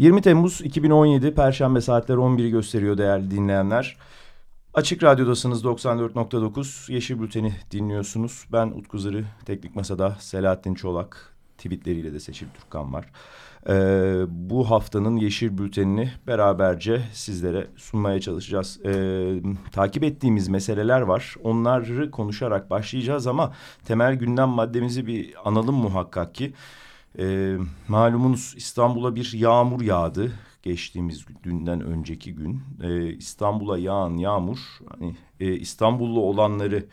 20 Temmuz 2017 Perşembe saatler 11'i gösteriyor değerli dinleyenler. Açık Radyo'dasınız 94.9 Yeşil Bülten'i dinliyorsunuz. Ben Utku Zırı, Teknik Masa'da Selahattin Çolak, tweetleriyle de Seçil Türkan var. Ee, bu haftanın Yeşil Bülten'ini beraberce sizlere sunmaya çalışacağız. Ee, takip ettiğimiz meseleler var. Onları konuşarak başlayacağız ama temel gündem maddemizi bir analım muhakkak ki. Ee, malumunuz İstanbul'a bir yağmur yağdı geçtiğimiz dünden önceki gün. Ee, İstanbul'a yağan yağmur hani, e, İstanbullu olanları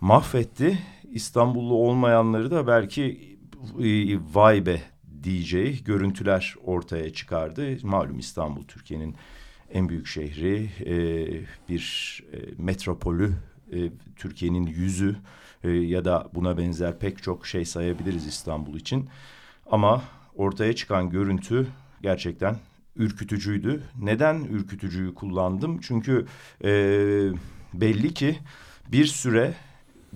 mahvetti. İstanbullu olmayanları da belki e, vay be diyeceği görüntüler ortaya çıkardı. Malum İstanbul Türkiye'nin en büyük şehri, e, bir e, metropolü, e, Türkiye'nin yüzü e, ya da buna benzer pek çok şey sayabiliriz İstanbul için. Ama ortaya çıkan görüntü gerçekten ürkütücüydü. Neden ürkütücüyü kullandım? Çünkü e, belli ki bir süre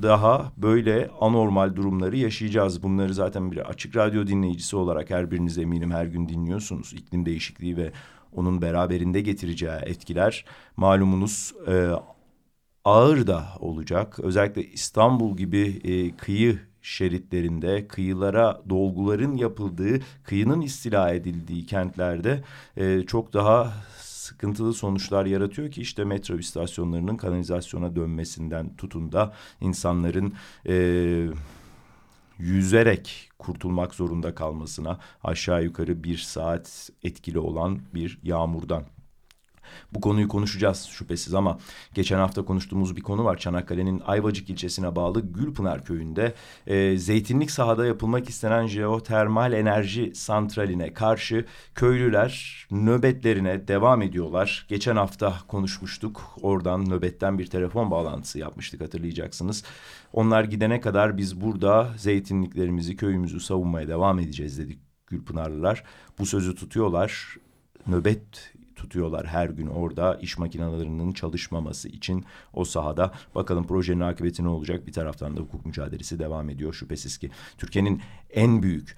daha böyle anormal durumları yaşayacağız. Bunları zaten bir açık radyo dinleyicisi olarak her biriniz eminim her gün dinliyorsunuz. İklim değişikliği ve onun beraberinde getireceği etkiler malumunuz e, ağır da olacak. Özellikle İstanbul gibi e, kıyı şeritlerinde kıyılara dolguların yapıldığı, kıyının istila edildiği kentlerde e, çok daha sıkıntılı sonuçlar yaratıyor ki işte metro istasyonlarının kanalizasyona dönmesinden tutun da insanların e, yüzerek kurtulmak zorunda kalmasına aşağı yukarı bir saat etkili olan bir yağmurdan bu konuyu konuşacağız şüphesiz ama geçen hafta konuştuğumuz bir konu var. Çanakkale'nin Ayvacık ilçesine bağlı Gülpınar köyünde e, zeytinlik sahada yapılmak istenen jeotermal enerji santraline karşı köylüler nöbetlerine devam ediyorlar. Geçen hafta konuşmuştuk. Oradan nöbetten bir telefon bağlantısı yapmıştık hatırlayacaksınız. Onlar gidene kadar biz burada zeytinliklerimizi, köyümüzü savunmaya devam edeceğiz dedik Gülpınarlılar. Bu sözü tutuyorlar. Nöbet tutuyorlar her gün orada iş makinelerinin çalışmaması için o sahada. Bakalım projenin akıbeti ne olacak? Bir taraftan da hukuk mücadelesi devam ediyor şüphesiz ki. Türkiye'nin en büyük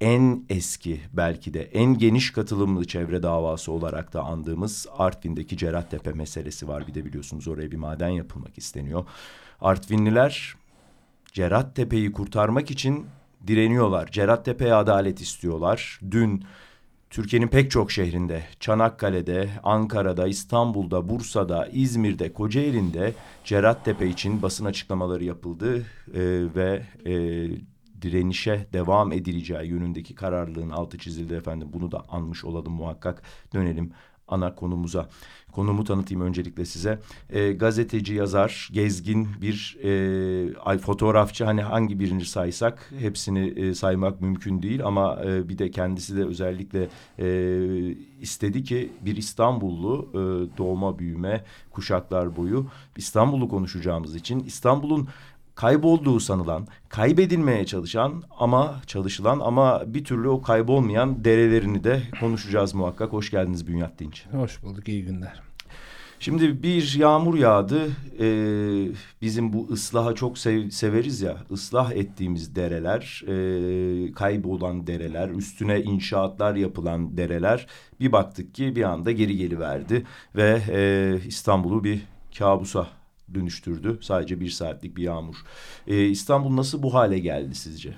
en eski belki de en geniş katılımlı çevre davası olarak da andığımız Artvin'deki Cerattepe meselesi var. Bir de biliyorsunuz oraya bir maden yapılmak isteniyor. Artvinliler Cerattepe'yi kurtarmak için direniyorlar. Cerattepe'ye adalet istiyorlar. Dün Türkiye'nin pek çok şehrinde, Çanakkale'de, Ankara'da, İstanbul'da, Bursa'da, İzmir'de, Kocaeli'nde Cerattepe için basın açıklamaları yapıldı e, ve e, direnişe devam edileceği yönündeki kararlılığın altı çizildi efendim. Bunu da anmış olalım muhakkak. Dönelim ana konumuza. Konumu tanıtayım öncelikle size. E, gazeteci, yazar, gezgin bir e, fotoğrafçı hani hangi birini saysak hepsini e, saymak mümkün değil ama e, bir de kendisi de özellikle e, istedi ki bir İstanbullu e, doğma büyüme kuşaklar boyu İstanbul'u konuşacağımız için İstanbul'un kaybolduğu sanılan, kaybedilmeye çalışan ama çalışılan ama bir türlü o kaybolmayan derelerini de konuşacağız muhakkak. Hoş geldiniz Bünyat Dinç. Hoş bulduk, iyi günler. Şimdi bir yağmur yağdı. Ee, bizim bu ıslaha çok sev severiz ya. Islah ettiğimiz dereler, e, kaybolan dereler, üstüne inşaatlar yapılan dereler. Bir baktık ki bir anda geri geliverdi ve e, İstanbul'u bir kabusa dönüştürdü. Sadece bir saatlik bir yağmur. Ee, İstanbul nasıl bu hale geldi sizce?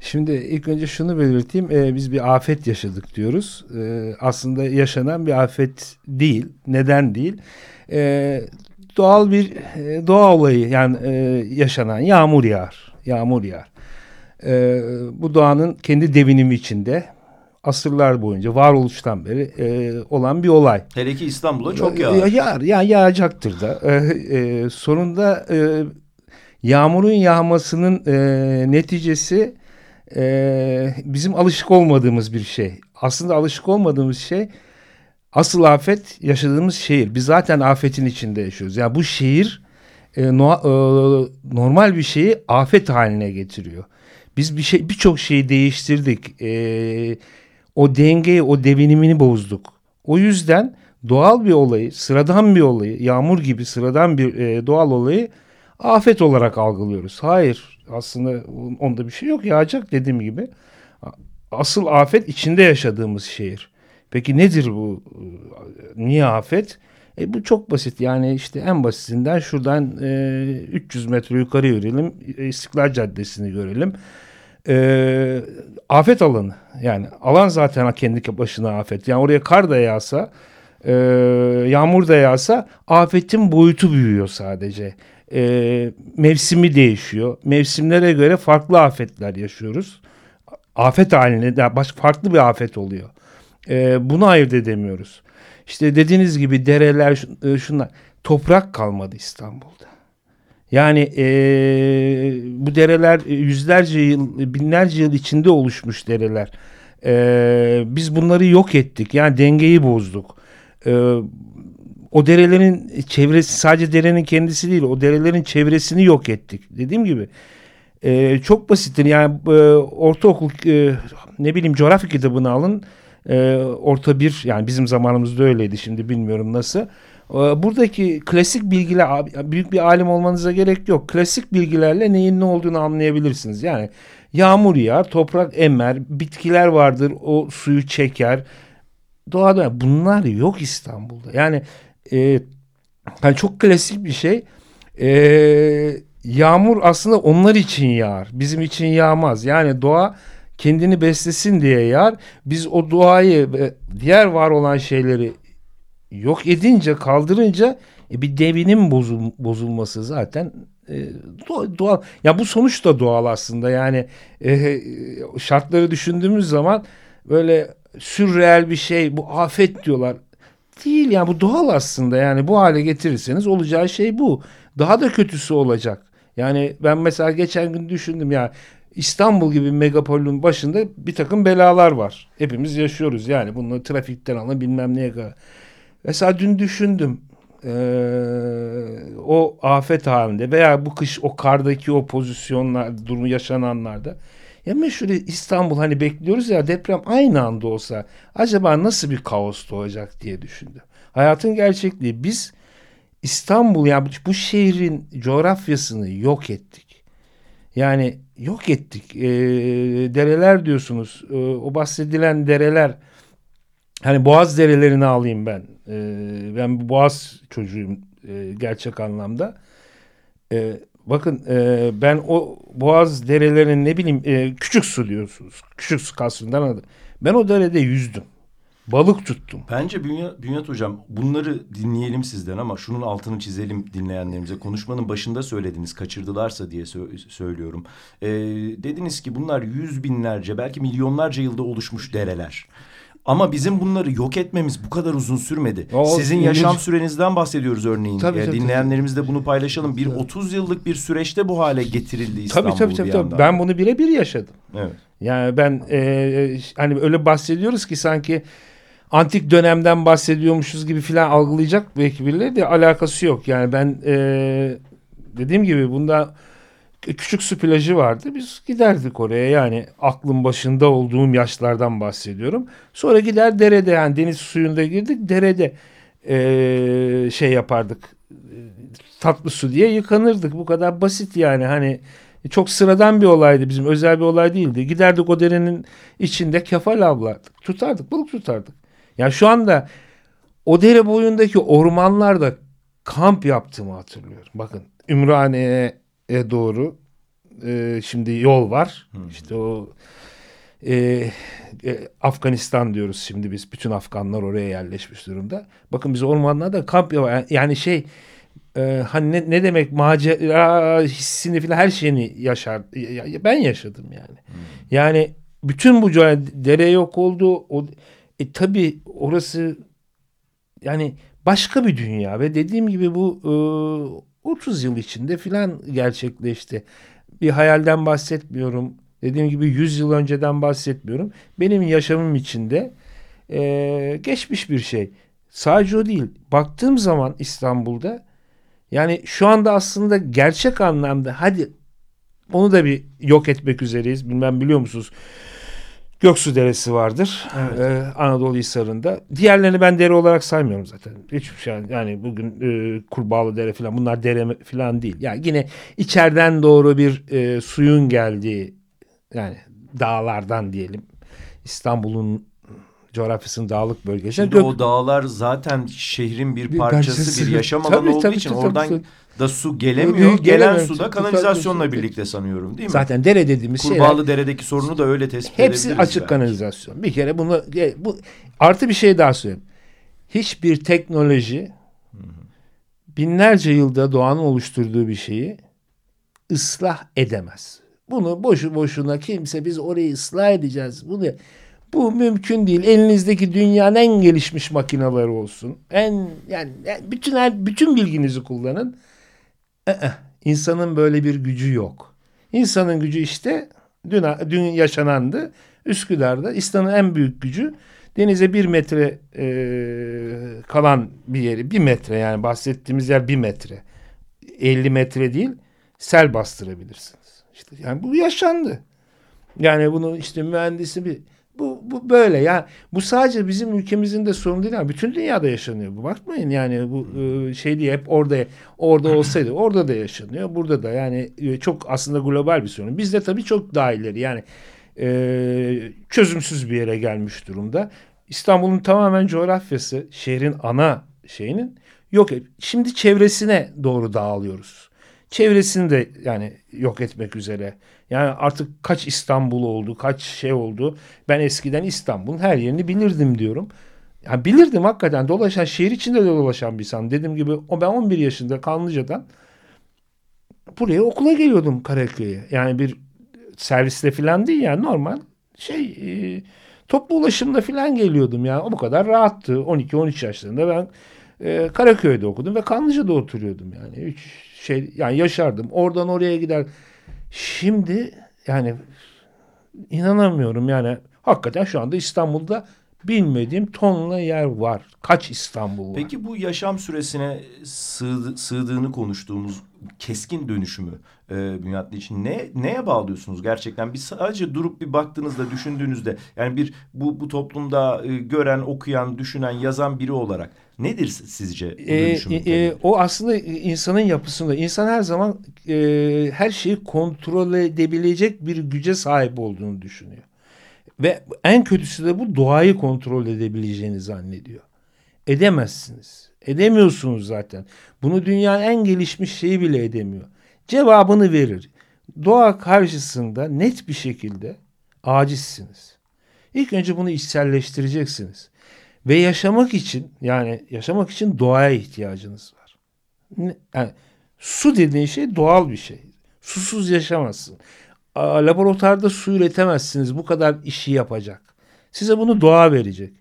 Şimdi ilk önce şunu belirteyim. Ee, biz bir afet yaşadık diyoruz. Ee, aslında yaşanan bir afet değil. Neden değil? Ee, doğal bir e, doğa olayı yani e, yaşanan yağmur yağar. Yağmur yağar. Ee, bu doğanın kendi devinimi içinde asırlar boyunca varoluştan beri e, olan bir olay. Hele ki İstanbul'a çok yağar. Yağar, yani yağacaktır da. E, e, sonunda e, yağmurun yağmasının e, neticesi e, bizim alışık olmadığımız bir şey. Aslında alışık olmadığımız şey asıl afet yaşadığımız şehir. Biz zaten afetin içinde yaşıyoruz. Yani bu şehir e, no, e, normal bir şeyi afet haline getiriyor. Biz bir şey birçok şeyi değiştirdik. E, o dengeyi, o devinimini bozduk. O yüzden doğal bir olayı, sıradan bir olayı, yağmur gibi sıradan bir e, doğal olayı afet olarak algılıyoruz. Hayır, aslında onda bir şey yok. Yağacak dediğim gibi. Asıl afet içinde yaşadığımız şehir. Peki nedir bu? Niye afet? E bu çok basit. Yani işte en basitinden şuradan e, 300 metre yukarı yürüyelim. İstiklal Caddesi'ni görelim. E, afet alanı. Yani alan zaten kendi başına afet. Yani oraya kar da yağsa, e, yağmur da yağsa afetin boyutu büyüyor sadece. E, mevsimi değişiyor. Mevsimlere göre farklı afetler yaşıyoruz. Afet haline, başka farklı bir afet oluyor. E, bunu ayırt edemiyoruz. İşte dediğiniz gibi dereler e, şunlar. Toprak kalmadı İstanbul'da. Yani e, bu dereler yüzlerce yıl, binlerce yıl içinde oluşmuş dereler. E, biz bunları yok ettik. Yani dengeyi bozduk. E, o derelerin çevresi sadece derenin kendisi değil. O derelerin çevresini yok ettik. Dediğim gibi. E, çok basittir. Yani e, ortaokul e, ne bileyim coğrafya kitabını alın e, orta bir yani bizim zamanımızda öyleydi şimdi bilmiyorum nasıl. E, buradaki klasik bilgiler büyük bir alim olmanıza gerek yok. Klasik bilgilerle neyin ne olduğunu anlayabilirsiniz. Yani yağmur yağar, toprak emer, bitkiler vardır o suyu çeker. Doğada bunlar yok İstanbul'da. Yani e, yani çok klasik bir şey. E, yağmur aslında onlar için yağar. Bizim için yağmaz. Yani doğa kendini beslesin diye yar. Biz o duayı ve diğer var olan şeyleri yok edince, kaldırınca e, bir devinin bozul, bozulması zaten e, doğal. Ya bu sonuç da doğal aslında. Yani e, şartları düşündüğümüz zaman böyle sürreel bir şey, bu afet diyorlar. Değil yani bu doğal aslında. Yani bu hale getirirseniz olacağı şey bu. Daha da kötüsü olacak. Yani ben mesela geçen gün düşündüm ya İstanbul gibi megapolün başında bir takım belalar var. Hepimiz yaşıyoruz yani. Bunu trafikten alın bilmem neye kadar. Mesela dün düşündüm. Ee, o afet halinde veya bu kış o kardaki o pozisyonlar durumu yaşananlarda ya meşhur İstanbul hani bekliyoruz ya deprem aynı anda olsa acaba nasıl bir kaos doğacak diye düşündüm. Hayatın gerçekliği biz İstanbul yani bu şehrin coğrafyasını yok ettik. Yani yok ettik. E, dereler diyorsunuz. E, o bahsedilen dereler hani Boğaz derelerini alayım ben. E, ben Boğaz çocuğuyum e, gerçek anlamda. E, bakın e, ben o Boğaz derelerinin ne bileyim e, küçük su diyorsunuz. Küçük su kasrından adı. Ben o derede yüzdüm. Balık tuttum. Bence Bünyat, Bünyat Hocam bunları dinleyelim sizden ama şunun altını çizelim dinleyenlerimize. Konuşmanın başında söylediniz kaçırdılarsa diye sö söylüyorum. Ee, dediniz ki bunlar yüz binlerce belki milyonlarca yılda oluşmuş dereler. Ama bizim bunları yok etmemiz bu kadar uzun sürmedi. O, Sizin ilginç. yaşam sürenizden bahsediyoruz örneğin. Tabii, ee, tabii, Dinleyenlerimizle bunu paylaşalım. Bir tabii. 30 yıllık bir süreçte bu hale getirildi İstanbul tabii, tabii, tabii, tabii. Ben bunu birebir yaşadım. Evet. Yani ben e, hani öyle bahsediyoruz ki sanki antik dönemden bahsediyormuşuz gibi filan algılayacak belki birileri de alakası yok. Yani ben e, dediğim gibi bunda küçük su plajı vardı. Biz giderdik oraya yani aklın başında olduğum yaşlardan bahsediyorum. Sonra gider derede yani deniz suyunda girdik derede e, şey yapardık. Tatlı su diye yıkanırdık. Bu kadar basit yani hani çok sıradan bir olaydı bizim özel bir olay değildi. Giderdik o derenin içinde kefal avlardık. Tutardık balık tutardık. Yani şu anda o dere boyundaki ormanlarda kamp yaptığımı hatırlıyorum. Bakın Ümraniye'ye doğru e, şimdi yol var. Hı. İşte o e, e, Afganistan diyoruz şimdi biz. Bütün Afganlar oraya yerleşmiş durumda. Bakın biz ormanlarda kamp yapar. Yani şey e, hani ne, ne demek macera hissini falan her şeyini yaşar. Ben yaşadım yani. Hmm. Yani bütün bu dere yok oldu. O e tabii orası yani başka bir dünya ve dediğim gibi bu e, 30 yıl içinde filan gerçekleşti. Bir hayalden bahsetmiyorum. Dediğim gibi 100 yıl önceden bahsetmiyorum. Benim yaşamım içinde e, geçmiş bir şey. Sadece o değil. Baktığım zaman İstanbul'da yani şu anda aslında gerçek anlamda hadi onu da bir yok etmek üzereyiz. Bilmem biliyor musunuz? Göksu Deresi vardır. Evet. Ee, Anadolu Hisarı'nda. Diğerlerini ben dere olarak saymıyorum zaten. Hiçbir şey yani bugün e, Kurbağalı Dere falan bunlar dere falan değil. Yani yine içeriden doğru bir e, suyun geldiği yani dağlardan diyelim. İstanbul'un coğrafyasının dağlık bölgesi. Şimdi Gök- o dağlar zaten şehrin bir Bir parçası, parçası. bir yaşam Tabii, alanı olduğu tabii, için tabii, oradan tabii. Da su gelemiyor. Gelemiyor. Gelen su da kanalizasyonla birlikte sanıyorum değil mi? Zaten dere dediğimiz şeyler Kurbağalı Dere'deki sorunu da öyle tespit Hepsi edebiliriz açık belki. kanalizasyon. Bir kere bunu e, bu artı bir şey daha söyleyeyim. Hiçbir teknoloji binlerce yılda doğanın oluşturduğu bir şeyi ıslah edemez. Bunu boşu boşuna kimse biz orayı ıslah edeceğiz. Bunu bu mümkün değil. Elinizdeki dünyanın en gelişmiş makineleri olsun. En yani bütün her bütün bilginizi kullanın. Ee, insanın böyle bir gücü yok. İnsanın gücü işte dün, dün yaşanandı. Üsküdar'da İslam'ın en büyük gücü denize bir metre e, kalan bir yeri. Bir metre yani bahsettiğimiz yer bir metre. 50 metre değil sel bastırabilirsiniz. İşte yani bu yaşandı. Yani bunu işte mühendisi bir bu, bu böyle. Yani bu sadece bizim ülkemizin de sorunu değil ama bütün dünyada yaşanıyor bu. Bakmayın yani bu e, şey diye hep orada orada olsaydı orada da yaşanıyor burada da. Yani e, çok aslında global bir sorun. Bizde tabii çok daha ileri. Yani e, çözümsüz bir yere gelmiş durumda. İstanbul'un tamamen coğrafyası şehrin ana şeyinin yok. Şimdi çevresine doğru dağılıyoruz çevresini de yani yok etmek üzere. Yani artık kaç İstanbul oldu, kaç şey oldu. Ben eskiden İstanbul'un her yerini bilirdim diyorum. Yani bilirdim hakikaten dolaşan, şehir içinde de dolaşan bir insan. Dediğim gibi o ben 11 yaşında Kanlıca'dan buraya okula geliyordum Karaköy'e. Yani bir servisle falan değil yani normal şey e, toplu ulaşımda falan geliyordum yani. O bu kadar rahattı. 12-13 yaşlarında ben e, Karaköy'de okudum ve Kanlıca'da oturuyordum yani. Üç şey yani yaşardım. Oradan oraya gider. Şimdi yani inanamıyorum yani hakikaten şu anda İstanbul'da bilmediğim tonla yer var. Kaç İstanbul var? Peki bu yaşam süresine sığdı, sığdığını konuştuğumuz keskin dönüşümü e, Bünyahattin için ne neye bağlıyorsunuz gerçekten? Bir sadece durup bir baktığınızda, düşündüğünüzde yani bir bu bu toplumda e, gören, okuyan, düşünen, yazan biri olarak nedir sizce bu E, e, o aslında insanın yapısında. İnsan her zaman e, her şeyi kontrol edebilecek bir güce sahip olduğunu düşünüyor. Ve en kötüsü de bu doğayı kontrol edebileceğini zannediyor. Edemezsiniz. Edemiyorsunuz zaten. Bunu dünyanın en gelişmiş şeyi bile edemiyor. Cevabını verir. Doğa karşısında net bir şekilde acizsiniz. İlk önce bunu içselleştireceksiniz. Ve yaşamak için yani yaşamak için doğaya ihtiyacınız var. Yani su dediğin şey doğal bir şey. Susuz yaşamazsın. Aa, Laboratuvarda su üretemezsiniz. Bu kadar işi yapacak. Size bunu doğa verecek.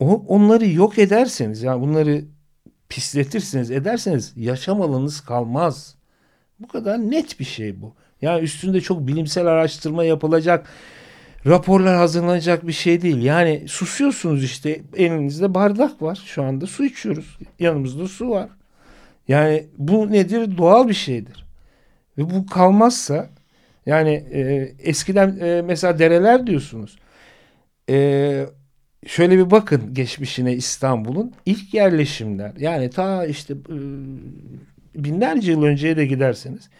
O, onları yok ederseniz yani bunları pisletirsiniz ederseniz yaşam alanınız kalmaz. Bu kadar net bir şey bu. Yani üstünde çok bilimsel araştırma yapılacak, raporlar hazırlanacak bir şey değil. Yani susuyorsunuz işte elinizde bardak var şu anda su içiyoruz. Yanımızda su var. Yani bu nedir? Doğal bir şeydir. Ve bu kalmazsa yani e, eskiden e, mesela dereler diyorsunuz. E, şöyle bir bakın geçmişine İstanbul'un ilk yerleşimler yani ta işte e, binlerce yıl önceye de giderseniz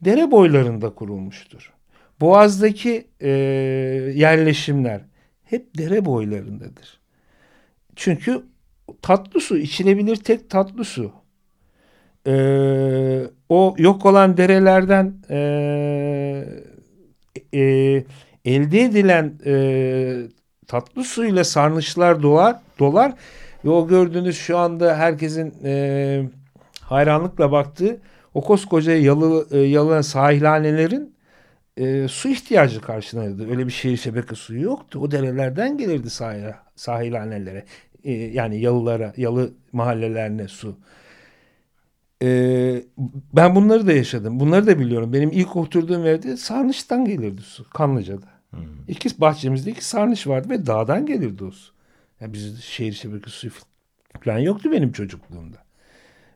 dere boylarında kurulmuştur. Boğaz'daki e, yerleşimler hep dere boylarındadır. Çünkü tatlı su içilebilir tek tatlı su. Ee, o yok olan derelerden e, e, elde edilen e, tatlı suyla sarnıçlar doğar, dolar ve o gördüğünüz şu anda herkesin e, hayranlıkla baktığı o koskoca yalı, e, yalı sahilhanelerin e, su ihtiyacı karşılanırdı. Öyle bir şehir şebeke suyu yoktu. O derelerden gelirdi sahil, sahilhanelere. E, yani yalılara, yalı mahallelerine su. E, ben bunları da yaşadım. Bunları da biliyorum. Benim ilk oturduğum evde Sarnıç'tan gelirdi su. Kanlıca'da. İki bahçemizde iki sarnıç vardı ve dağdan gelirdi o su. Yani bizim şehir şebekesi suyu falan yoktu benim çocukluğumda.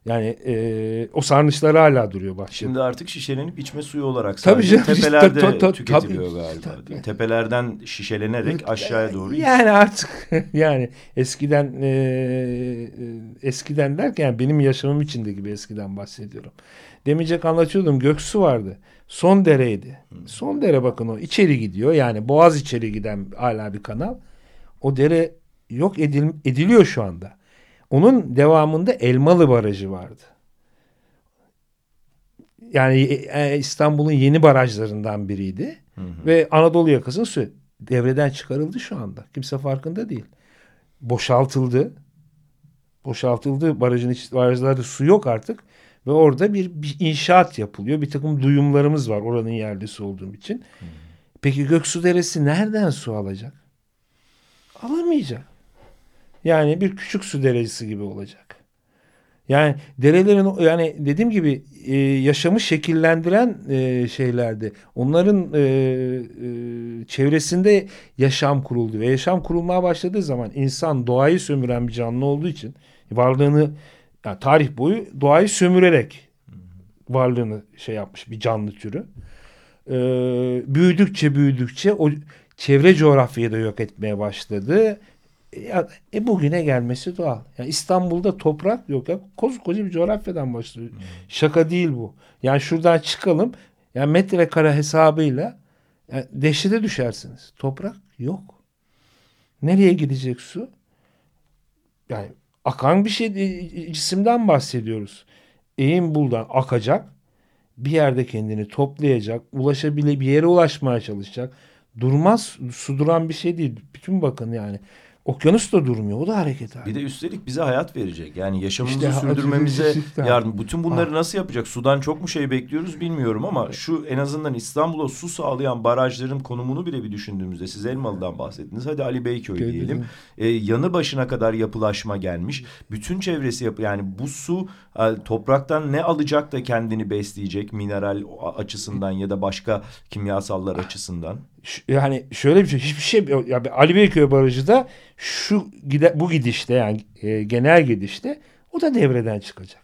Yani e, o sarnıçlar hala duruyor bahçede. Şimdi artık şişelenip içme suyu olarak Tabii canım, tepelerde ta- ta- tüketiliyor tabii, galiba. tabii. değil mi? Tepelerden şişelenerek aşağıya doğru. Yani artık yani eskiden e, eskiden derken benim yaşamım içinde gibi eskiden bahsediyorum. Demeyecek anlatıyordum Göksu vardı. Son dereydi. Son dere bakın o içeri gidiyor. Yani boğaz içeri giden hala bir kanal. O dere yok edil, ediliyor şu anda. Onun devamında Elmalı Barajı vardı. Yani e, İstanbul'un yeni barajlarından biriydi. Hı hı. Ve Anadolu yakasının su devreden çıkarıldı şu anda. Kimse farkında değil. Boşaltıldı. Boşaltıldı. Barajın iç, barajlarda su yok artık. Ve orada bir, bir inşaat yapılıyor. Bir takım duyumlarımız var oranın yerlisi olduğum için. Peki Göksu Deresi nereden su alacak? Alamayacak. Yani bir küçük su deresi gibi olacak. Yani derelerin yani dediğim gibi e, yaşamı şekillendiren e, şeylerdi. Onların e, e, çevresinde yaşam kuruldu ve yaşam kurulmaya başladığı zaman insan doğayı sömüren bir canlı olduğu için varlığını yani tarih boyu doğayı sömürerek varlığını şey yapmış bir canlı türü. E, büyüdükçe büyüdükçe o çevre coğrafyayı da yok etmeye başladı. Ya, e bugüne gelmesi doğal. Yani İstanbul'da toprak yok ya. Koskoca bir coğrafyadan başlıyor. Şaka değil bu. Yani şuradan çıkalım. Yani metrekare hesabıyla yani dehşete düşersiniz. Toprak yok. Nereye gidecek su? Yani akan bir şey cisimden bahsediyoruz. Eğim buldan akacak. Bir yerde kendini toplayacak. Ulaşabile bir yere ulaşmaya çalışacak. Durmaz. Su duran bir şey değil. Bütün bakın yani. Okyanus da durmuyor. O da hareket halinde. Bir de üstelik bize hayat verecek. Yani yaşamımızı İşte, sürdürmemize yardım. Bütün bunları Ha. nasıl yapacak? Sudan çok mu şey bekliyoruz bilmiyorum ama şu en azından İstanbul'a su sağlayan barajların konumunu bile bir düşündüğümüzde siz Elmalı'dan bahsettiniz. Hadi Ali Beyköy Köy diyelim. Ee, yanı başına kadar yapılaşma gelmiş. Bütün çevresi yapı yani bu su e, topraktan ne alacak da kendini besleyecek mineral açısından ya da başka kimyasallar açısından. Yani şöyle bir şey hiçbir şey ya Ali Beyköy Barajı da şu gide, bu gidişte yani e, genel gidişte o da devreden çıkacak.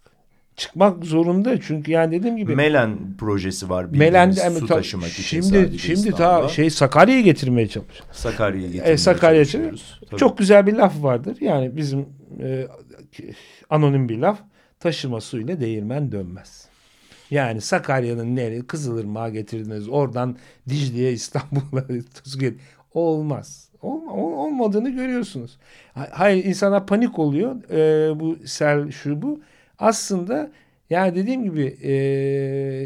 Çıkmak zorunda çünkü yani dediğim gibi Melen projesi var Melen'de su ta- taşımak için şimdi sadece şimdi İstanbul'a. ta şey Sakarya'ya getirmeye çalışıyor. Sakarya'ya getirmeye E, Sakarya çalışıyoruz. Tabii. Çok güzel bir laf vardır. Yani bizim e, anonim bir laf. Taşıma suyla değirmen dönmez. Yani Sakarya'nın nereye Kızılırmak'a getirdiniz. Oradan Dicle'ye İstanbul'a olmaz. Ol, ol- olmadığını görüyorsunuz. Ha- Hayır insana panik oluyor. E, bu sel şu bu. Aslında yani dediğim gibi e,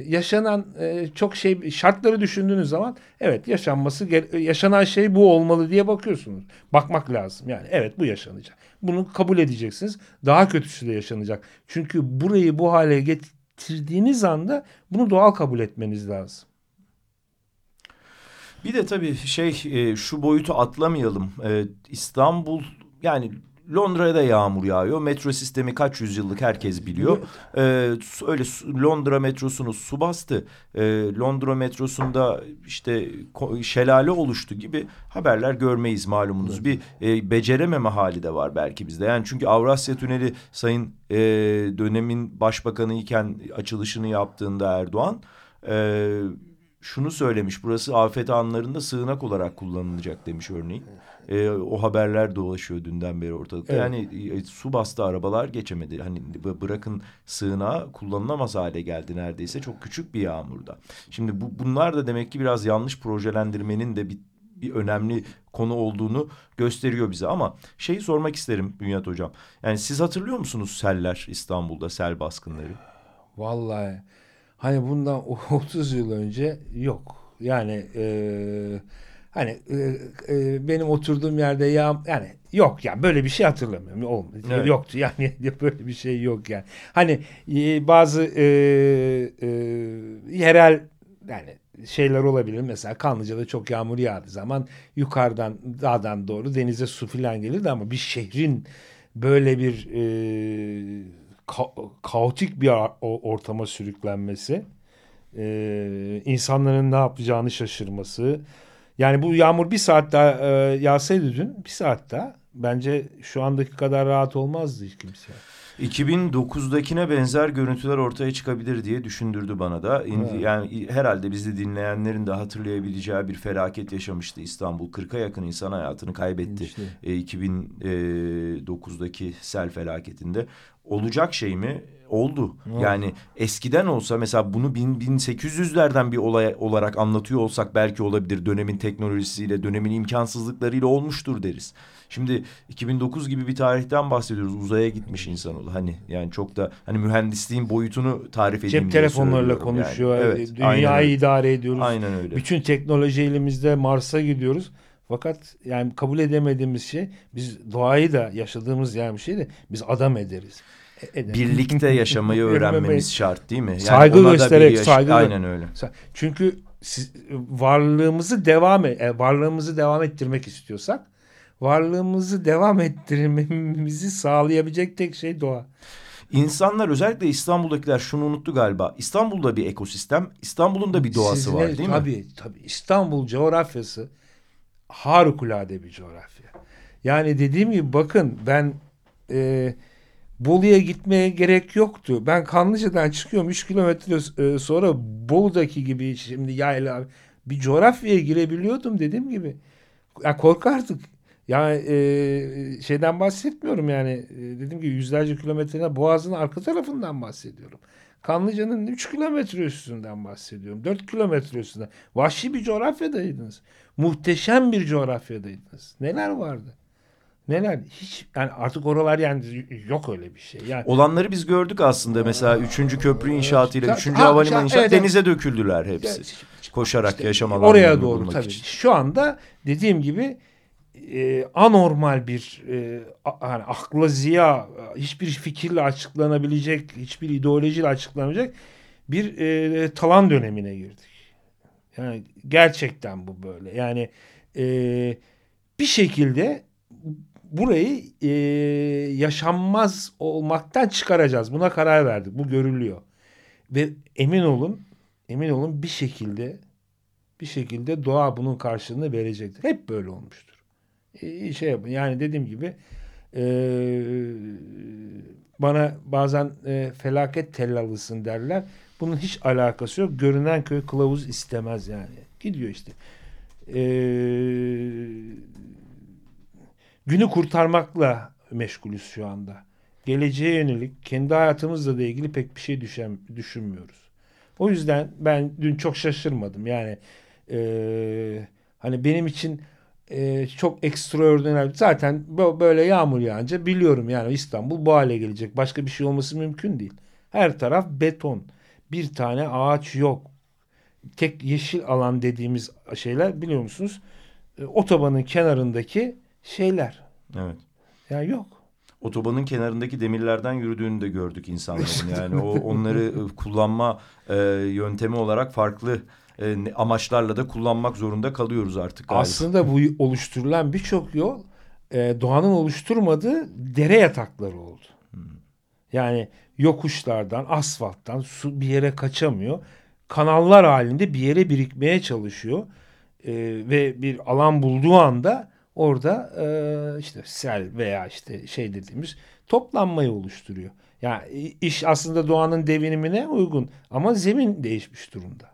yaşanan e, çok şey şartları düşündüğünüz zaman evet yaşanması gere- yaşanan şey bu olmalı diye bakıyorsunuz. Bakmak lazım. Yani evet bu yaşanacak. Bunu kabul edeceksiniz. Daha kötüsü de yaşanacak. Çünkü burayı bu hale getirdiğiniz anda bunu doğal kabul etmeniz lazım. Bir de tabii şey e, şu boyutu atlamayalım. E, İstanbul yani Londra'da yağmur yağıyor. Metro sistemi kaç yüzyıllık herkes biliyor. E, su- öyle Londra metrosunu su bastı. E, Londra metrosunda işte şelale oluştu gibi haberler görmeyiz malumunuz. Bir e, becerememe hali de var belki bizde. Yani çünkü Avrasya Tüneli Sayın e, dönemin başbakanı iken açılışını yaptığında Erdoğan e, şunu söylemiş. Burası afet anlarında sığınak olarak kullanılacak demiş örneğin. Ee, o haberler dolaşıyor dünden beri ortalıkta. Evet. Yani e, su bastı arabalar geçemedi. Hani bırakın sığınağı kullanılamaz hale geldi neredeyse çok küçük bir yağmurda. Şimdi bu, bunlar da demek ki biraz yanlış projelendirmenin de bir, bir önemli konu olduğunu gösteriyor bize. Ama şeyi sormak isterim Bünyat Hocam. Yani siz hatırlıyor musunuz seller İstanbul'da sel baskınları? Vallahi hani bundan 30 yıl önce yok. Yani e, hani e, e, benim oturduğum yerde yağ yani yok yani böyle bir şey hatırlamıyorum. Olmadı. Evet. Yoktu yani böyle bir şey yok yani. Hani e, bazı e, e, yerel yani şeyler olabilir. Mesela Kanlıca'da çok yağmur yağdığı zaman yukarıdan dağdan doğru denize su filan gelirdi ama bir şehrin böyle bir e, ka- kaotik bir ortama sürüklenmesi, e, insanların ne yapacağını şaşırması, Yani bu yağmur bir saat daha e, yağsaydı dün bir saat daha bence şu andaki kadar rahat olmazdı hiç kimse. 2009'dakine benzer görüntüler ortaya çıkabilir diye düşündürdü bana da. Evet. Yani herhalde bizi dinleyenlerin de hatırlayabileceği bir felaket yaşamıştı İstanbul. 40'a yakın insan hayatını kaybetti. İşte. E, 2009'daki sel felaketinde. Olacak şey mi? Oldu. Evet. Yani eskiden olsa mesela bunu bin- 1800'lerden bir olay olarak anlatıyor olsak belki olabilir. Dönemin teknolojisiyle, dönemin imkansızlıklarıyla olmuştur deriz. Şimdi 2009 gibi bir tarihten bahsediyoruz. Uzaya gitmiş insanoğlu. Hani yani çok da hani mühendisliğin boyutunu tarif edeyim Cep telefonlarıyla söylüyorum yani. konuşuyor. Evet, aynen dünyayı idare ediyoruz. Aynen öyle. Bütün teknoloji elimizde Mars'a gidiyoruz. Fakat yani kabul edemediğimiz şey biz doğayı da yaşadığımız yani bir şey de biz adam ederiz. E- ederiz. Birlikte yaşamayı öğrenmemiz şart değil mi? Yani Saygı ona da bir göstererek, yaş- saygı- Aynen öyle. Çünkü siz, varlığımızı devam e, e, varlığımızı devam ettirmek istiyorsak varlığımızı devam ettirmemizi sağlayabilecek tek şey doğa. İnsanlar özellikle İstanbul'dakiler şunu unuttu galiba. İstanbul'da bir ekosistem, İstanbul'un da bir doğası Sizin- var değil mi? tabii, Tabii İstanbul coğrafyası harikulade bir coğrafya. Yani dediğim gibi bakın ben e, Bolu'ya gitmeye gerek yoktu. Ben Kanlıca'dan çıkıyorum 3 kilometre e, sonra Bolu'daki gibi şimdi yayla bir coğrafyaya girebiliyordum dediğim gibi. Ya korkardık. Yani e, şeyden bahsetmiyorum yani e, dediğim gibi yüzlerce kilometreler Boğaz'ın arka tarafından bahsediyorum. Kanlıca'nın 3 kilometre üstünden bahsediyorum. 4 kilometre üstünden. Vahşi bir coğrafyadaydınız. Muhteşem bir coğrafyadaydınız. Neler vardı? Neler? Hiç yani artık oralar yani yok öyle bir şey. Yani Olanları biz gördük aslında. Mesela 3. köprü inşaatıyla, Ha, 3. ha, havalimanı inşaatı evet, denize döküldüler hepsi. Koşarak işte yaşam oraya alanlarını doğru bulmak tabii. için. Şu anda dediğim gibi e, anormal bir e, hani akla ziya hiçbir fikirle açıklanabilecek, hiçbir ideolojiyle açıklanabilecek bir e, talan dönemine girdik. Yani gerçekten bu böyle. Yani e, bir şekilde burayı e, yaşanmaz olmaktan çıkaracağız. Buna karar verdik. Bu görülüyor. Ve emin olun, emin olun bir şekilde bir şekilde doğa bunun karşılığını verecektir. Hep böyle olmuştur. E, şey yapın. Yani dediğim gibi e, bana bazen e, felaket tellalısın derler. Bunun hiç alakası yok. Görünen köy kılavuz istemez yani. Gidiyor işte. E, günü kurtarmakla meşgulüz şu anda. Geleceğe yönelik kendi hayatımızla da ilgili pek bir şey düşen, düşünmüyoruz. O yüzden ben dün çok şaşırmadım. Yani e, hani benim için e, çok ekstraordiner. Zaten bö- böyle yağmur yağınca biliyorum yani İstanbul bu hale gelecek. Başka bir şey olması mümkün değil. Her taraf beton. Bir tane ağaç yok. Tek yeşil alan dediğimiz şeyler biliyor musunuz? E, otobanın kenarındaki şeyler. Evet. Yani yok. Otobanın kenarındaki demirlerden yürüdüğünü de gördük insanların. Yani o onları kullanma e, yöntemi olarak farklı e, amaçlarla da kullanmak zorunda kalıyoruz artık galiba. Aslında bu oluşturulan birçok yol e, doğanın oluşturmadığı dere yatakları oldu. Yani yokuşlardan, asfalttan su bir yere kaçamıyor. Kanallar halinde bir yere birikmeye çalışıyor. E, ve bir alan bulduğu anda orada e, işte sel veya işte şey dediğimiz toplanmayı oluşturuyor. Yani iş aslında doğanın devinimine uygun ama zemin değişmiş durumda.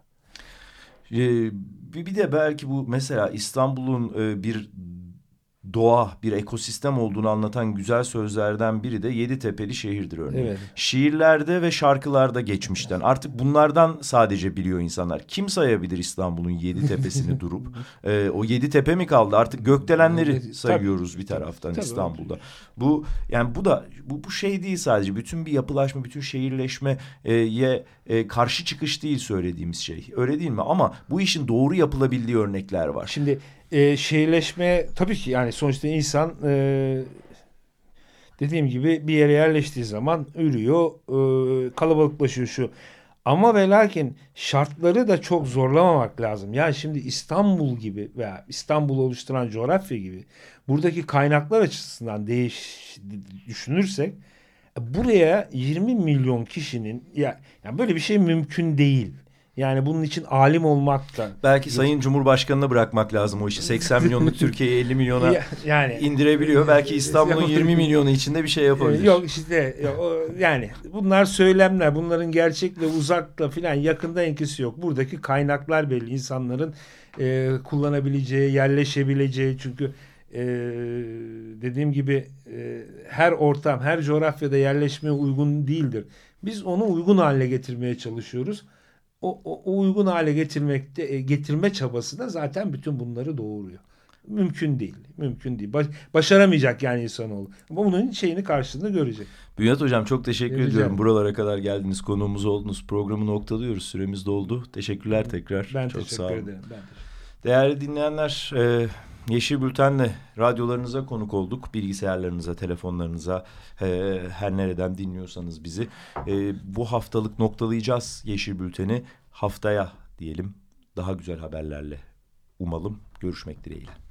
Ee, bir de belki bu mesela İstanbul'un e, bir doğa, bir ekosistem olduğunu anlatan güzel sözlerden biri de Yeditepe'li şehirdir örneğin. Evet. Şiirlerde ve şarkılarda geçmişten. Artık bunlardan sadece biliyor insanlar. Kim sayabilir İstanbul'un yedi tepesini durup? Ee, o yedi tepe mi kaldı? Artık gökdelenleri Evet, tabii. sayıyoruz bir taraftan Tabii. İstanbul'da. Bu yani bu da bu, bu şey değil sadece. Bütün bir yapılaşma, bütün şehirleşmeye e, karşı çıkış değil söylediğimiz şey. Öyle değil mi? Ama bu işin doğru yapılabildiği örnekler var. Şimdi e, şehirleşme tabii ki yani sonuçta insan e, dediğim gibi bir yere yerleştiği zaman ürüyor, e, kalabalıklaşıyor şu. Ama ve lakin şartları da çok zorlamamak lazım. Yani şimdi İstanbul gibi veya İstanbul'u oluşturan coğrafya gibi buradaki kaynaklar açısından değiş düşünürsek buraya 20 milyon kişinin ya yani böyle bir şey mümkün değil. Yani bunun için alim olmak da. Belki Sayın Cumhurbaşkanı'na bırakmak lazım o işi. 80 milyonluk Türkiye'yi 50 milyona Ya- yani indirebiliyor. Belki İstanbul'un 20 milyonu içinde bir şey yapabilir. Yok işte yani bunlar söylemler. Bunların gerçekle uzakla filan yakında ilgisi yok. Buradaki kaynaklar belli. insanların e, kullanabileceği, yerleşebileceği çünkü e, dediğim gibi e, her ortam, her coğrafyada yerleşmeye uygun değildir. Biz onu uygun hale getirmeye çalışıyoruz. O, o, uygun hale getirmekte e, getirme çabası da zaten bütün bunları doğuruyor. Mümkün değil. Mümkün değil. Baş- başaramayacak yani insanoğlu. Ama bunun şeyini karşılığını görecek. Bülent Hocam çok teşekkür Rica ediyorum. Buralara kadar geldiniz, konuğumuz oldunuz. Programı noktalıyoruz. Süremiz doldu. Teşekkürler tekrar. Ben çok teşekkür sağ olun. ederim. Ben teşekkür Değerli dinleyenler, e, Yeşil Bülten'le radyolarınıza konuk olduk. Bilgisayarlarınıza, telefonlarınıza, e, her nereden dinliyorsanız bizi. E, bu haftalık noktalayacağız Yeşil Bülten'i. Haftaya diyelim daha güzel haberlerle umalım görüşmek dileğiyle.